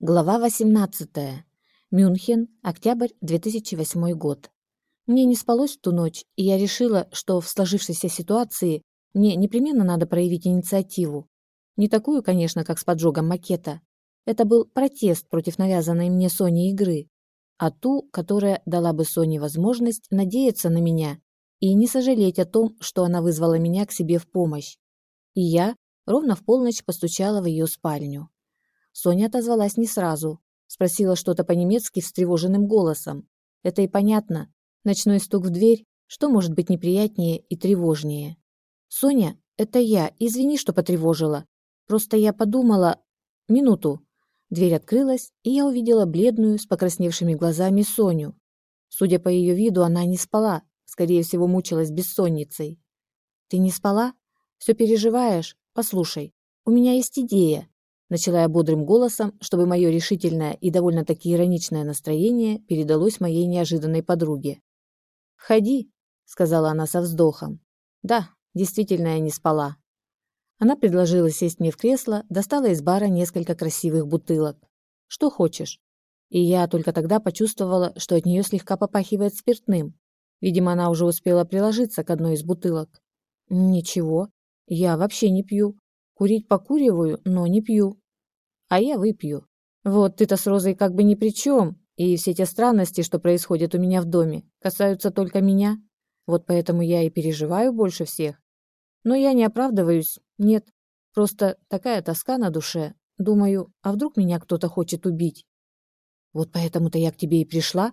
Глава 18. Мюнхен, октябрь 2008 год. Мне не спалось в ту ночь, и я решила, что в сложившейся ситуации мне непременно надо проявить инициативу. Не такую, конечно, как с поджогом макета. Это был протест против навязанной мне Соне игры, а ту, которая дала бы Соне возможность надеяться на меня и не сожалеть о том, что она вызвала меня к себе в помощь. И я ровно в полночь постучала в ее спальню. Соня отозвалась не сразу. Спросила что-то по-немецки встревоженным голосом. Это и понятно. Ночной стук в дверь, что может быть неприятнее и тревожнее? «Соня, это я. Извини, что потревожила. Просто я подумала... Минуту». Дверь открылась, и я увидела бледную, с покрасневшими глазами Соню. Судя по ее виду, она не спала, скорее всего, мучилась бессонницей. «Ты не спала? Все переживаешь? Послушай, у меня есть идея. Начала я бодрым голосом, чтобы мое решительное и довольно-таки ироничное настроение передалось моей неожиданной подруге. «Входи», — сказала она со вздохом. «Да, действительно, я не спала». Она предложила сесть мне в кресло, достала из бара несколько красивых бутылок. «Что хочешь?» И я только тогда почувствовала, что от нее слегка попахивает спиртным. Видимо, она уже успела приложиться к одной из бутылок. «Ничего, я вообще не пью. Курить покуриваю, но не пью. А я выпью. Вот ты-то с Розой как бы ни при чем, и все те странности, что происходят у меня в доме, касаются только меня. Вот поэтому я и переживаю больше всех. Но я не оправдываюсь, нет. Просто такая тоска на душе. Думаю, а вдруг меня кто-то хочет убить? Вот поэтому-то я к тебе и пришла.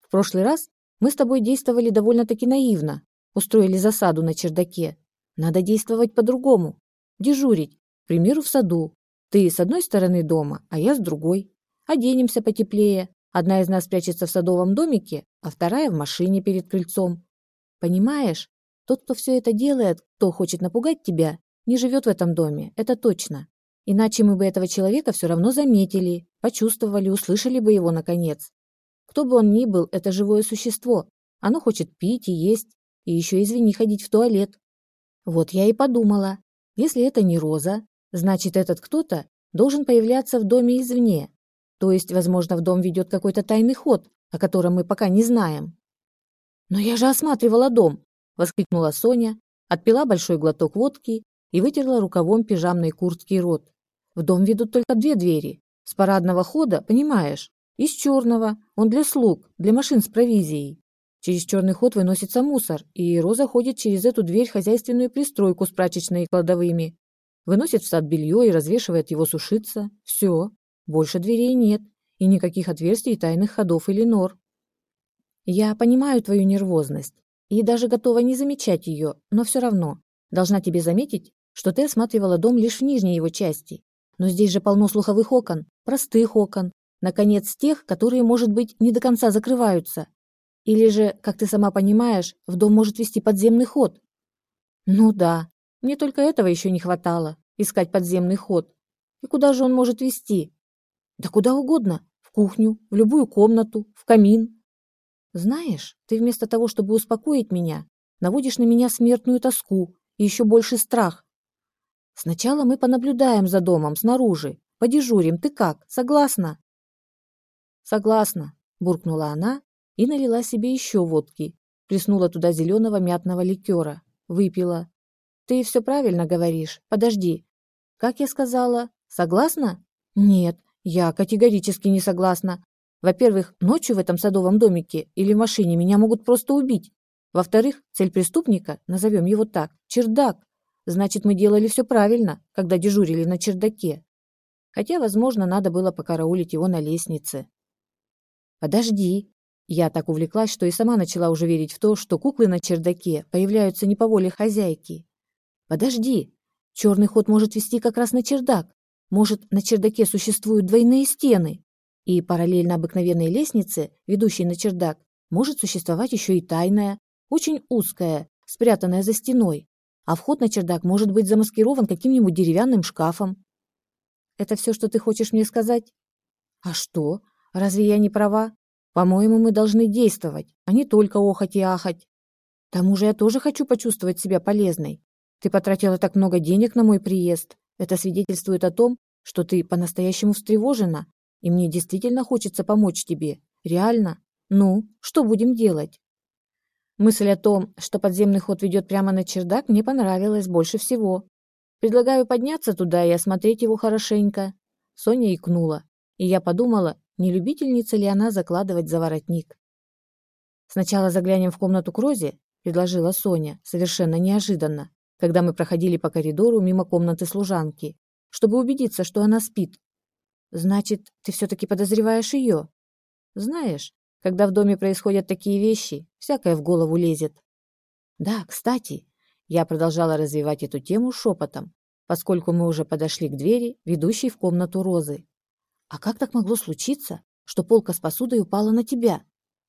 В прошлый раз мы с тобой действовали довольно-таки наивно. Устроили засаду на чердаке. Надо действовать по-другому дежурить, к примеру, в саду. Ты с одной стороны дома, а я с другой. Оденемся потеплее. Одна из нас прячется в садовом домике, а вторая в машине перед крыльцом. Понимаешь? Тот, кто все это делает, кто хочет напугать тебя, не живет в этом доме, это точно. Иначе мы бы этого человека все равно заметили, почувствовали, услышали бы его наконец. Кто бы он ни был, это живое существо. Оно хочет пить и есть, и еще, извини, ходить в туалет. Вот я и подумала, если это не Роза, значит, этот кто-то должен появляться в доме извне. То есть, возможно, в дом ведет какой-то тайный ход, о котором мы пока не знаем. «Но я же осматривала дом!» – воскликнула Соня, отпила большой глоток водки и вытерла рукавом пижамной куртки рот. «В дом ведут только две двери. С парадного хода, понимаешь, из черного, он для слуг, для машин с провизией. Через черный ход выносится мусор, и Роза ходит через эту дверь хозяйственную пристройку с прачечной и кладовыми. Выносит в сад белье и развешивает его сушиться. Все. Больше дверей нет. И никаких отверстий, тайных ходов или нор. Я понимаю твою нервозность. И даже готова не замечать ее, но все равно. Должна тебе заметить, что ты осматривала дом лишь в нижней его части. Но здесь же полно слуховых окон, простых окон, наконец, тех, которые, может быть, не до конца закрываются. Или же, как ты сама понимаешь, в дом может вести подземный ход? Ну да, мне только этого еще не хватало, искать подземный ход. И куда же он может вести? Да куда угодно, в кухню, в любую комнату, в камин. Знаешь, ты вместо того, чтобы успокоить меня, наводишь на меня смертную тоску и еще больше страх. Сначала мы понаблюдаем за домом снаружи, подежурим. Ты как, согласна? Согласна, буркнула она и налила себе еще водки. Плеснула туда зеленого мятного ликера. Выпила. «Ты все правильно говоришь. Подожди. Как я сказала? Согласна?» «Нет, я категорически не согласна. Во-первых, ночью в этом садовом домике или в машине меня могут просто убить. Во-вторых, цель преступника, назовем его так, чердак. Значит, мы делали все правильно, когда дежурили на чердаке. Хотя, возможно, надо было покараулить его на лестнице. Подожди, я так увлеклась, что и сама начала уже верить в то, что куклы на чердаке появляются не по воле хозяйки. Подожди, черный ход может вести как раз на чердак. Может, на чердаке существуют двойные стены. И параллельно обыкновенной лестнице, ведущей на чердак, может существовать еще и тайная, очень узкая, спрятанная за стеной. А вход на чердак может быть замаскирован каким-нибудь деревянным шкафом. Это все, что ты хочешь мне сказать? А что? Разве я не права? По-моему, мы должны действовать, а не только охать и ахать. К тому же я тоже хочу почувствовать себя полезной. Ты потратила так много денег на мой приезд. Это свидетельствует о том, что ты по-настоящему встревожена, и мне действительно хочется помочь тебе. Реально. Ну, что будем делать? Мысль о том, что подземный ход ведет прямо на чердак, мне понравилась больше всего. Предлагаю подняться туда и осмотреть его хорошенько. Соня икнула, и я подумала, не любительница ли она закладывать за воротник. Сначала заглянем в комнату к Розе, предложила Соня, совершенно неожиданно, когда мы проходили по коридору мимо комнаты служанки, чтобы убедиться, что она спит. Значит, ты все-таки подозреваешь ее? Знаешь, когда в доме происходят такие вещи, всякое в голову лезет. Да, кстати, я продолжала развивать эту тему шепотом, поскольку мы уже подошли к двери, ведущей в комнату Розы. А как так могло случиться, что полка с посудой упала на тебя?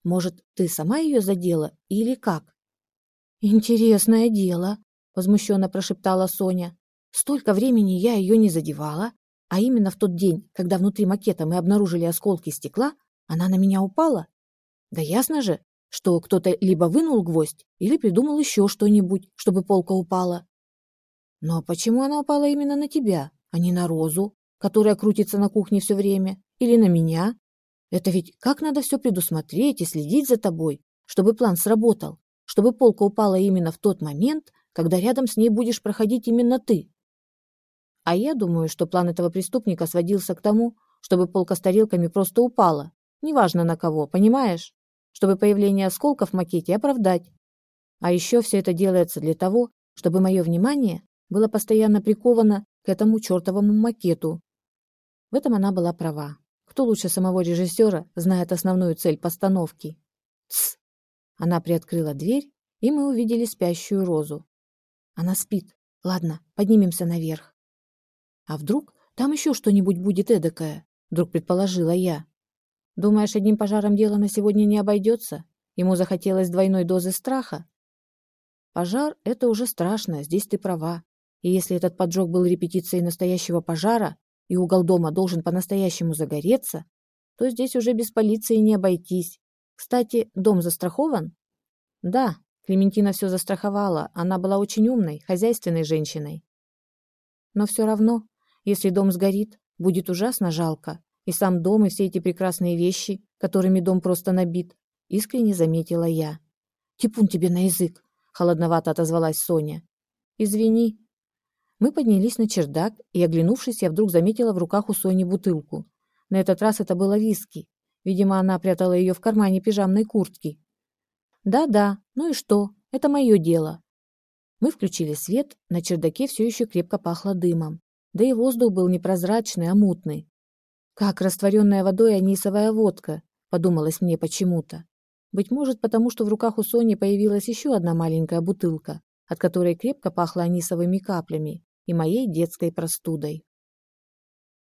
Может, ты сама ее задела или как? Интересное дело, возмущенно прошептала Соня. Столько времени я ее не задевала, а именно в тот день, когда внутри макета мы обнаружили осколки стекла, она на меня упала. Да ясно же, что кто-то либо вынул гвоздь, или придумал еще что-нибудь, чтобы полка упала. Но почему она упала именно на тебя, а не на Розу, которая крутится на кухне все время, или на меня? Это ведь как надо все предусмотреть и следить за тобой, чтобы план сработал, чтобы полка упала именно в тот момент, когда рядом с ней будешь проходить именно ты. А я думаю, что план этого преступника сводился к тому, чтобы полка с тарелками просто упала, неважно на кого, понимаешь? Чтобы появление осколков в макете оправдать. А еще все это делается для того, чтобы мое внимание было постоянно приковано к этому чертовому макету. В этом она была права. Кто лучше самого режиссера знает основную цель постановки? Тсс! Она приоткрыла дверь, и мы увидели спящую розу. Она спит. Ладно, поднимемся наверх. А вдруг там еще что-нибудь будет эдакое? Вдруг предположила я. Думаешь, одним пожаром дело на сегодня не обойдется? Ему захотелось двойной дозы страха? Пожар — это уже страшно, здесь ты права. И если этот поджог был репетицией настоящего пожара, и угол дома должен по-настоящему загореться, то здесь уже без полиции не обойтись. Кстати, дом застрахован? Да, Клементина все застраховала, она была очень умной, хозяйственной женщиной. Но все равно, если дом сгорит, будет ужасно жалко. И сам дом, и все эти прекрасные вещи, которыми дом просто набит, искренне заметила я. «Типун тебе на язык!» — холодновато отозвалась Соня. «Извини». Мы поднялись на чердак, и, оглянувшись, я вдруг заметила в руках у Сони бутылку. На этот раз это было виски. Видимо, она прятала ее в кармане пижамной куртки. «Да-да, ну и что? Это мое дело. Мы включили свет, на чердаке все еще крепко пахло дымом. Да и воздух был не прозрачный, а мутный. Как растворенная водой анисовая водка, подумалось мне почему-то. Быть может, потому что в руках у Сони появилась еще одна маленькая бутылка, от которой крепко пахло анисовыми каплями и моей детской простудой.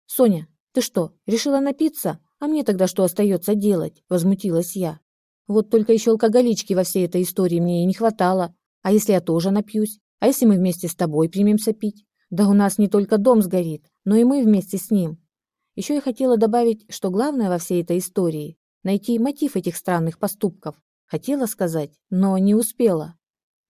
«Соня, ты что, решила напиться? А мне тогда что остается делать?» – возмутилась я. «Вот только еще алкоголички во всей этой истории мне и не хватало. А если я тоже напьюсь? А если мы вместе с тобой примемся пить? Да у нас не только дом сгорит, но и мы вместе с ним. Еще я хотела добавить, что главное во всей этой истории – найти мотив этих странных поступков. Хотела сказать, но не успела.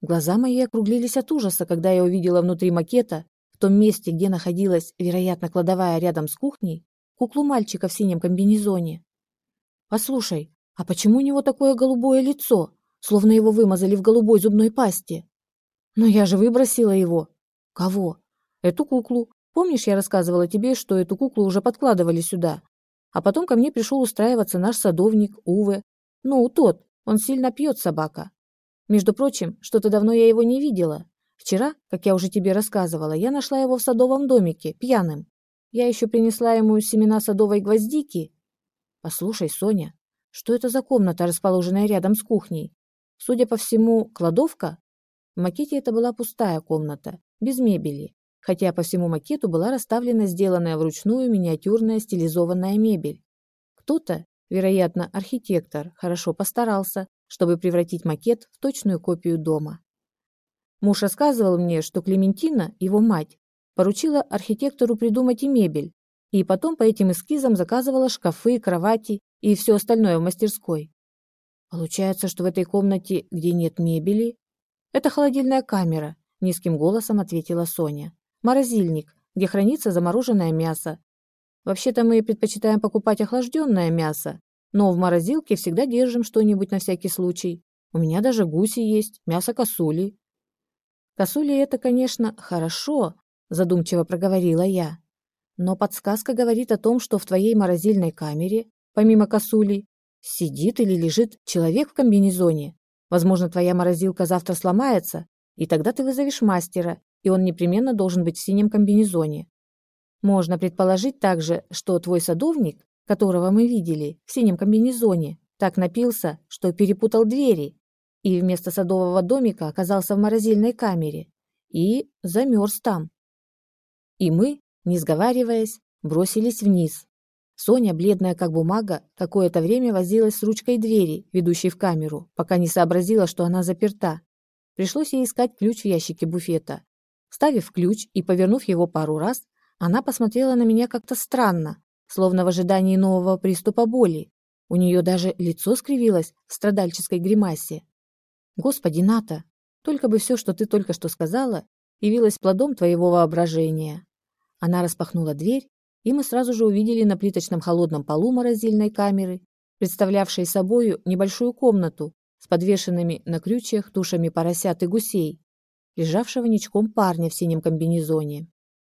Глаза мои округлились от ужаса, когда я увидела внутри макета, в том месте, где находилась, вероятно, кладовая рядом с кухней, куклу мальчика в синем комбинезоне. «Послушай, а почему у него такое голубое лицо?» словно его вымазали в голубой зубной пасте. Но я же выбросила его. Кого? Эту куклу. Помнишь, я рассказывала тебе, что эту куклу уже подкладывали сюда? А потом ко мне пришел устраиваться наш садовник Уве. Ну, тот, он сильно пьет, собака. Между прочим, что-то давно я его не видела. Вчера, как я уже тебе рассказывала, я нашла его в садовом домике, пьяным. Я еще принесла ему семена садовой гвоздики. Послушай, Соня, что это за комната, расположенная рядом с кухней? Судя по всему, кладовка? В макете это была пустая комната, без мебели, хотя по всему макету была расставлена сделанная вручную миниатюрная стилизованная мебель. Кто-то, вероятно, архитектор, хорошо постарался, чтобы превратить макет в точную копию дома. Муж рассказывал мне, что Клементина, его мать, поручила архитектору придумать и мебель, и потом по этим эскизам заказывала шкафы, кровати и все остальное в мастерской. Получается, что в этой комнате, где нет мебели, это холодильная камера, низким голосом ответила Соня. Морозильник, где хранится замороженное мясо. Вообще-то мы предпочитаем покупать охлажденное мясо, но в морозилке всегда держим что-нибудь на всякий случай. У меня даже гуси есть, мясо косули. Косули это, конечно, хорошо, задумчиво проговорила я. Но подсказка говорит о том, что в твоей морозильной камере, помимо косули, сидит или лежит человек в комбинезоне. Возможно, твоя морозилка завтра сломается, и тогда ты вызовешь мастера, и он непременно должен быть в синем комбинезоне. Можно предположить также, что твой садовник, которого мы видели в синем комбинезоне, так напился, что перепутал двери, и вместо садового домика оказался в морозильной камере и замерз там. И мы, не сговариваясь, бросились вниз. Соня, бледная как бумага, какое-то время возилась с ручкой двери, ведущей в камеру, пока не сообразила, что она заперта. Пришлось ей искать ключ в ящике буфета. Ставив ключ и повернув его пару раз, она посмотрела на меня как-то странно, словно в ожидании нового приступа боли. У нее даже лицо скривилось в страдальческой гримасе. Господи, Ната, только бы все, что ты только что сказала, явилось плодом твоего воображения. Она распахнула дверь, и мы сразу же увидели на плиточном холодном полу морозильной камеры, представлявшей собою небольшую комнату с подвешенными на крючьях тушами поросят и гусей, лежавшего ничком парня в синем комбинезоне.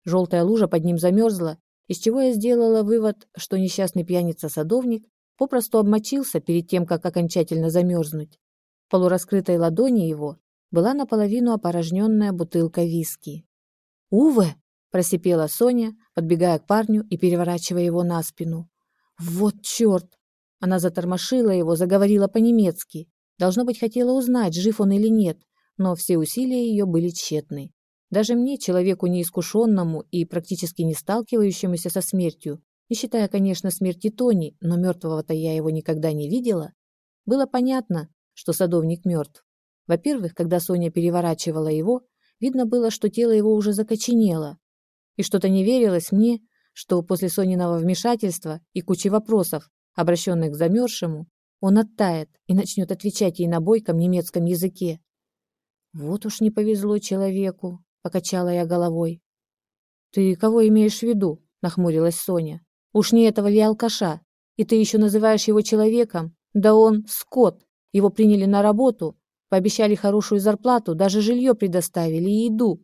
Желтая лужа под ним замерзла, из чего я сделала вывод, что несчастный пьяница-садовник попросту обмочился перед тем, как окончательно замерзнуть полураскрытой ладони его была наполовину опорожненная бутылка виски. «Уве!» – просипела Соня, подбегая к парню и переворачивая его на спину. «Вот черт!» Она затормошила его, заговорила по-немецки. Должно быть, хотела узнать, жив он или нет, но все усилия ее были тщетны. Даже мне, человеку неискушенному и практически не сталкивающемуся со смертью, не считая, конечно, смерти Тони, но мертвого-то я его никогда не видела, было понятно, что садовник мертв. Во-первых, когда Соня переворачивала его, видно было, что тело его уже закоченело. И что-то не верилось мне, что после Сониного вмешательства и кучи вопросов, обращенных к замерзшему, он оттает и начнет отвечать ей на бойком немецком языке. «Вот уж не повезло человеку», — покачала я головой. «Ты кого имеешь в виду?» — нахмурилась Соня. «Уж не этого ли? И ты еще называешь его человеком? Да он скот, его приняли на работу, пообещали хорошую зарплату, даже жилье предоставили и еду.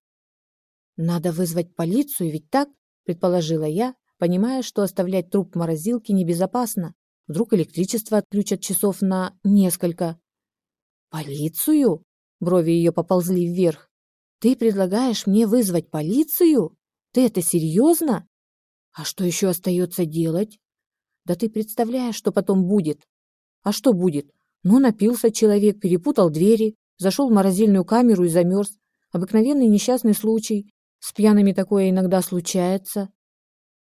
Надо вызвать полицию, ведь так, предположила я, понимая, что оставлять труп в морозилке небезопасно. Вдруг электричество отключат часов на несколько. Полицию? Брови ее поползли вверх. Ты предлагаешь мне вызвать полицию? Ты это серьезно? А что еще остается делать? Да ты представляешь, что потом будет? А что будет? Ну, напился человек, перепутал двери, зашел в морозильную камеру и замерз. Обыкновенный несчастный случай. С пьяными такое иногда случается.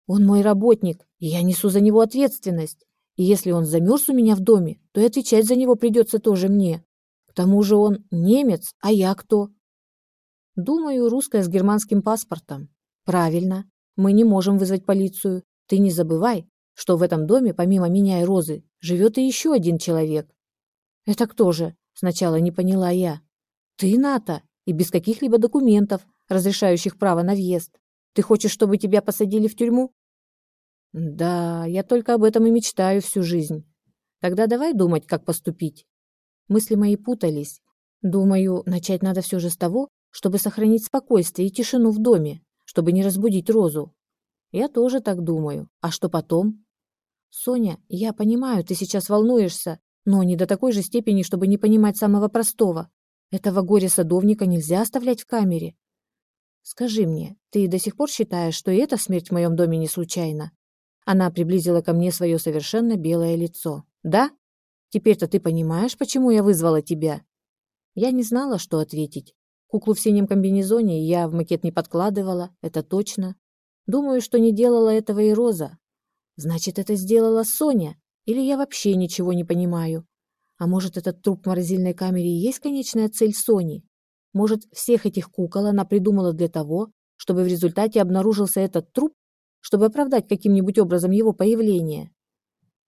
Он мой работник, и я несу за него ответственность. И если он замерз у меня в доме, то и отвечать за него придется тоже мне. К тому же он немец, а я кто? Думаю, русская с германским паспортом. Правильно. Мы не можем вызвать полицию. Ты не забывай, что в этом доме, помимо меня и Розы, живет и еще один человек. «Это кто же?» – сначала не поняла я. «Ты, Ната, и без каких-либо документов, разрешающих право на въезд. Ты хочешь, чтобы тебя посадили в тюрьму?» «Да, я только об этом и мечтаю всю жизнь. Тогда давай думать, как поступить». Мысли мои путались. Думаю, начать надо все же с того, чтобы сохранить спокойствие и тишину в доме, чтобы не разбудить Розу. Я тоже так думаю. А что потом? Соня, я понимаю, ты сейчас волнуешься, но не до такой же степени, чтобы не понимать самого простого. Этого горя-садовника нельзя оставлять в камере. Скажи мне, ты до сих пор считаешь, что и эта смерть в моем доме не случайна? Она приблизила ко мне свое совершенно белое лицо. Да? Теперь-то ты понимаешь, почему я вызвала тебя? Я не знала, что ответить. Куклу в синем комбинезоне я в макет не подкладывала, это точно. Думаю, что не делала этого и Роза. Значит, это сделала Соня. Или я вообще ничего не понимаю? А может, этот труп в морозильной камере и есть конечная цель Сони? Может, всех этих кукол она придумала для того, чтобы в результате обнаружился этот труп, чтобы оправдать каким-нибудь образом его появление?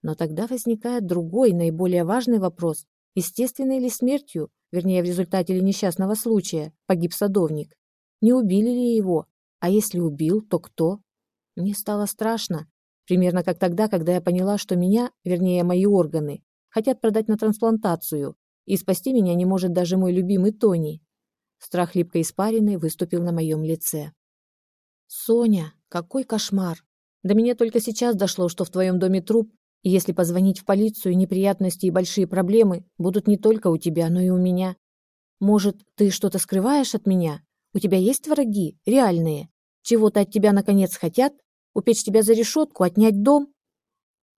Но тогда возникает другой, наиболее важный вопрос. Естественной ли смертью, вернее, в результате ли несчастного случая, погиб садовник? Не убили ли его? А если убил, то кто? Мне стало страшно, Примерно как тогда, когда я поняла, что меня, вернее, мои органы, хотят продать на трансплантацию, и спасти меня не может даже мой любимый Тони. Страх липкой испарины выступил на моем лице. «Соня, какой кошмар! До меня только сейчас дошло, что в твоем доме труп, и если позвонить в полицию, неприятности и большие проблемы будут не только у тебя, но и у меня. Может, ты что-то скрываешь от меня? У тебя есть враги, реальные? Чего-то от тебя, наконец, хотят? Упечь тебя за решетку, отнять дом?»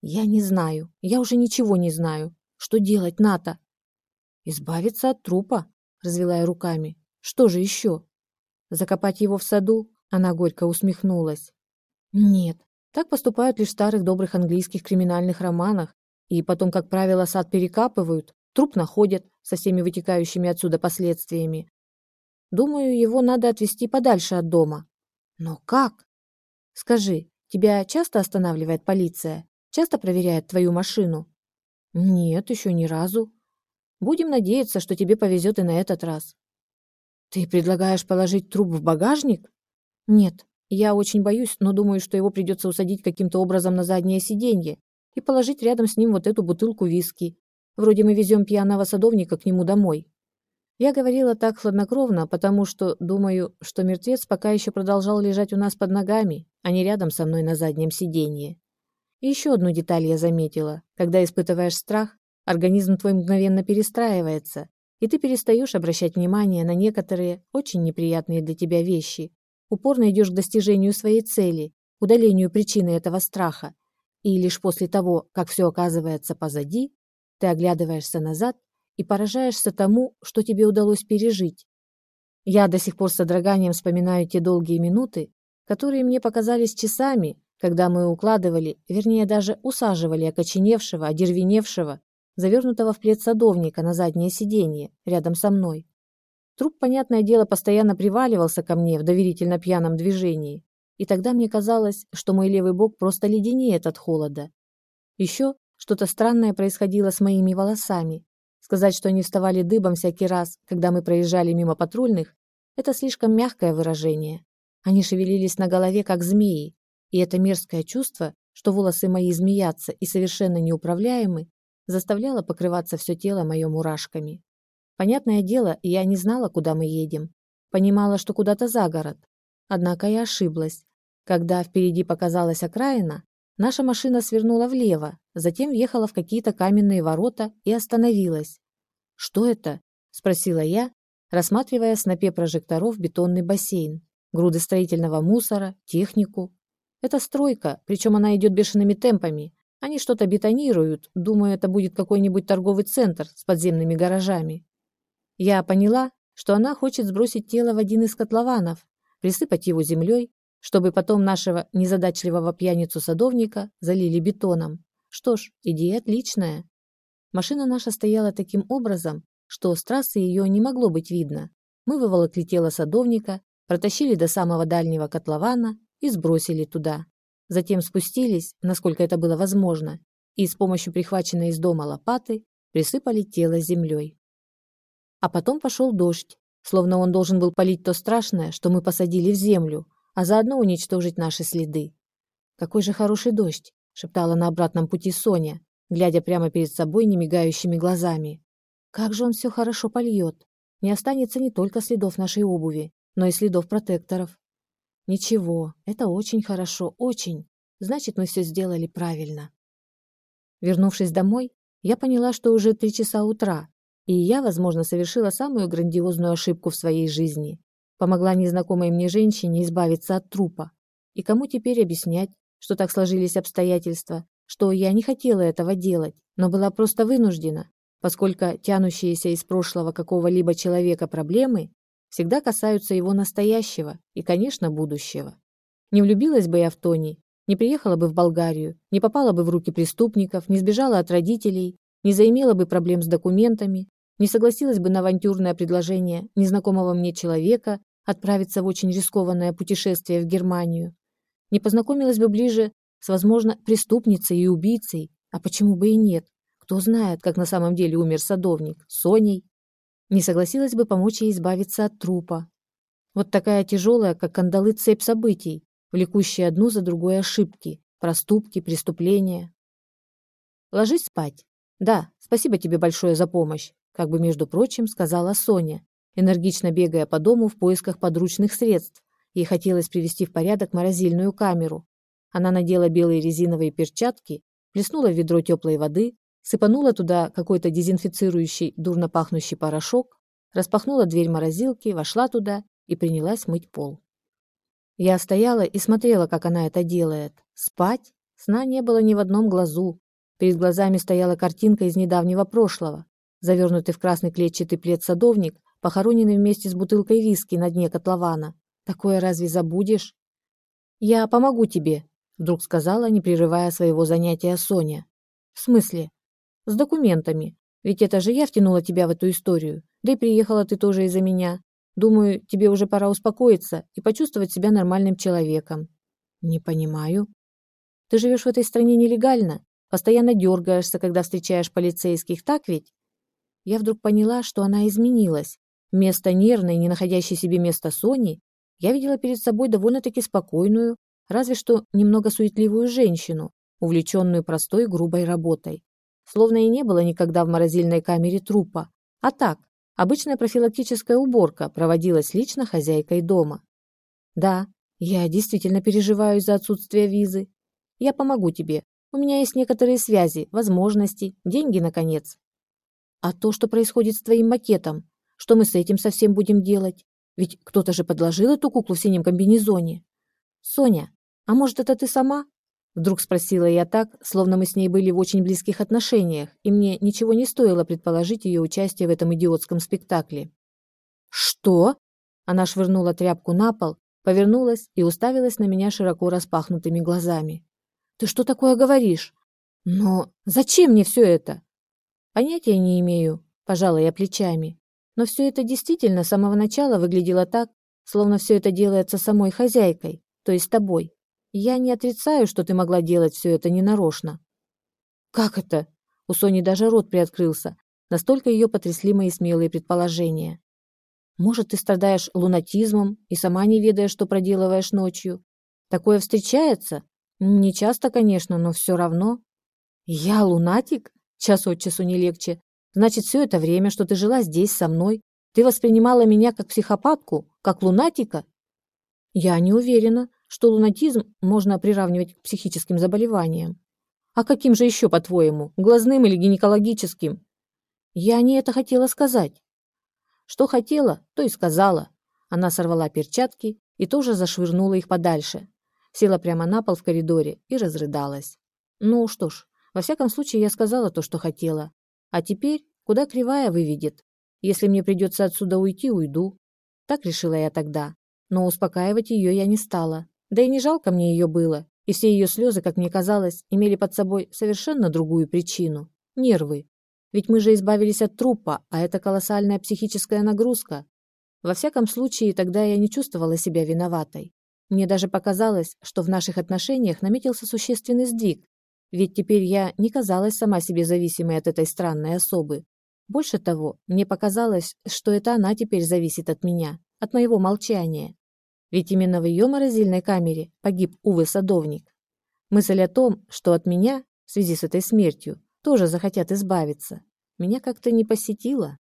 «Я не знаю. Я уже ничего не знаю. Что делать, Ната?» «Избавиться от трупа», — развела я руками. «Что же еще?» «Закопать его в саду?» Она горько усмехнулась. «Нет, так поступают лишь в старых добрых английских криминальных романах, и потом, как правило, сад перекапывают, труп находят со всеми вытекающими отсюда последствиями. Думаю, его надо отвезти подальше от дома. Но как? Скажи, тебя часто останавливает полиция? Часто проверяет твою машину? Нет, еще ни разу. Будем надеяться, что тебе повезет и на этот раз. Ты предлагаешь положить труп в багажник? Нет, я очень боюсь, но думаю, что его придется усадить каким-то образом на заднее сиденье и положить рядом с ним вот эту бутылку виски. Вроде мы везем пьяного садовника к нему домой. Я говорила так хладнокровно, потому что думаю, что мертвец пока еще продолжал лежать у нас под ногами, а не рядом со мной на заднем сиденье. И еще одну деталь я заметила. Когда испытываешь страх, организм твой мгновенно перестраивается, и ты перестаешь обращать внимание на некоторые очень неприятные для тебя вещи. Упорно идешь к достижению своей цели, удалению причины этого страха. И лишь после того, как все оказывается позади, ты оглядываешься назад и поражаешься тому, что тебе удалось пережить. Я до сих пор с содроганием вспоминаю те долгие минуты, которые мне показались часами, когда мы укладывали, вернее даже усаживали окоченевшего, одервеневшего, завернутого в плед садовника на заднее сиденье рядом со мной. Труп, понятное дело, постоянно приваливался ко мне в доверительно пьяном движении, и тогда мне казалось, что мой левый бок просто леденеет от холода. Еще что-то странное происходило с моими волосами. Сказать, что они вставали дыбом всякий раз, когда мы проезжали мимо патрульных, это слишком мягкое выражение. Они шевелились на голове, как змеи, и это мерзкое чувство, что волосы мои змеятся и совершенно неуправляемы, заставляло покрываться все тело мое мурашками. Понятное дело, я не знала, куда мы едем. Понимала, что куда-то за город. Однако я ошиблась. Когда впереди показалась окраина, наша машина свернула влево, затем въехала в какие-то каменные ворота и остановилась. «Что это?» – спросила я, рассматривая снопе прожекторов бетонный бассейн, груды строительного мусора, технику. Это стройка, причем она идет бешеными темпами. Они что-то бетонируют, думаю, это будет какой-нибудь торговый центр с подземными гаражами. Я поняла, что она хочет сбросить тело в один из котлованов, присыпать его землей, чтобы потом нашего незадачливого пьяницу-садовника залили бетоном. Что ж, идея отличная. Машина наша стояла таким образом, что с трассы ее не могло быть видно. Мы выволокли тело садовника, протащили до самого дальнего котлована и сбросили туда. Затем спустились, насколько это было возможно, и с помощью прихваченной из дома лопаты присыпали тело землей. А потом пошел дождь, словно он должен был полить то страшное, что мы посадили в землю, а заодно уничтожить наши следы. «Какой же хороший дождь!» — шептала на обратном пути Соня, глядя прямо перед собой немигающими глазами. «Как же он все хорошо польет! Не останется не только следов нашей обуви, но и следов протекторов. Ничего, это очень хорошо, очень. Значит, мы все сделали правильно». Вернувшись домой, я поняла, что уже три часа утра, и я, возможно, совершила самую грандиозную ошибку в своей жизни. Помогла незнакомой мне женщине избавиться от трупа. И кому теперь объяснять, что так сложились обстоятельства, что я не хотела этого делать, но была просто вынуждена, поскольку тянущиеся из прошлого какого-либо человека проблемы всегда касаются его настоящего и, конечно, будущего. Не влюбилась бы я в Тони, не приехала бы в Болгарию, не попала бы в руки преступников, не сбежала от родителей, не заимела бы проблем с документами, не согласилась бы на авантюрное предложение незнакомого мне человека отправиться в очень рискованное путешествие в Германию, не познакомилась бы ближе с, возможно, преступницей и убийцей, а почему бы и нет? Кто знает, как на самом деле умер садовник, Соней. Не согласилась бы помочь ей избавиться от трупа. Вот такая тяжелая, как кандалы цепь событий, влекущая одну за другой ошибки, проступки, преступления. Ложись спать. Да, спасибо тебе большое за помощь, как бы между прочим сказала Соня, энергично бегая по дому в поисках подручных средств. Ей хотелось привести в порядок морозильную камеру. Она надела белые резиновые перчатки, плеснула в ведро теплой воды, сыпанула туда какой-то дезинфицирующий, дурно пахнущий порошок, распахнула дверь морозилки, вошла туда и принялась мыть пол. Я стояла и смотрела, как она это делает. Спать? Сна не было ни в одном глазу. Перед глазами стояла картинка из недавнего прошлого. Завернутый в красный клетчатый плед садовник, похороненный вместе с бутылкой виски на дне котлована. Такое разве забудешь? «Я помогу тебе», — вдруг сказала, не прерывая своего занятия Соня. «В смысле?» «С документами. Ведь это же я втянула тебя в эту историю. Да и приехала ты тоже из-за меня. Думаю, тебе уже пора успокоиться и почувствовать себя нормальным человеком». «Не понимаю». «Ты живешь в этой стране нелегально, постоянно дергаешься, когда встречаешь полицейских, так ведь?» Я вдруг поняла, что она изменилась. Вместо нервной, не находящей себе места Сони, я видела перед собой довольно-таки спокойную, разве что немного суетливую женщину, увлеченную простой грубой работой словно и не было никогда в морозильной камере трупа. А так, обычная профилактическая уборка проводилась лично хозяйкой дома. Да, я действительно переживаю из-за отсутствия визы. Я помогу тебе. У меня есть некоторые связи, возможности, деньги, наконец. А то, что происходит с твоим макетом, что мы с этим совсем будем делать? Ведь кто-то же подложил эту куклу в синем комбинезоне. Соня, а может, это ты сама? Вдруг спросила я так, словно мы с ней были в очень близких отношениях, и мне ничего не стоило предположить ее участие в этом идиотском спектакле. «Что?» Она швырнула тряпку на пол, повернулась и уставилась на меня широко распахнутыми глазами. «Ты что такое говоришь? Но зачем мне все это?» «Понятия не имею», – пожала я плечами. «Но все это действительно с самого начала выглядело так, словно все это делается самой хозяйкой, то есть тобой. Я не отрицаю, что ты могла делать все это ненарочно. Как это? У Сони даже рот приоткрылся. Настолько ее потрясли мои смелые предположения. Может, ты страдаешь лунатизмом и сама не ведаешь, что проделываешь ночью. Такое встречается? Не часто, конечно, но все равно. Я лунатик? Час от часу не легче. Значит, все это время, что ты жила здесь со мной, ты воспринимала меня как психопатку, как лунатика? Я не уверена, что лунатизм можно приравнивать к психическим заболеваниям. А каким же еще, по-твоему, глазным или гинекологическим? Я не это хотела сказать. Что хотела, то и сказала. Она сорвала перчатки и тоже зашвырнула их подальше. Села прямо на пол в коридоре и разрыдалась. Ну что ж, во всяком случае я сказала то, что хотела. А теперь куда кривая выведет. Если мне придется отсюда уйти, уйду. Так решила я тогда. Но успокаивать ее я не стала. Да и не жалко мне ее было, и все ее слезы, как мне казалось, имели под собой совершенно другую причину – нервы. Ведь мы же избавились от трупа, а это колоссальная психическая нагрузка. Во всяком случае, тогда я не чувствовала себя виноватой. Мне даже показалось, что в наших отношениях наметился существенный сдвиг, ведь теперь я не казалась сама себе зависимой от этой странной особы. Больше того, мне показалось, что это она теперь зависит от меня, от моего молчания. Ведь именно в ее морозильной камере погиб, увы, садовник. Мысль о том, что от меня, в связи с этой смертью, тоже захотят избавиться, меня как-то не посетила.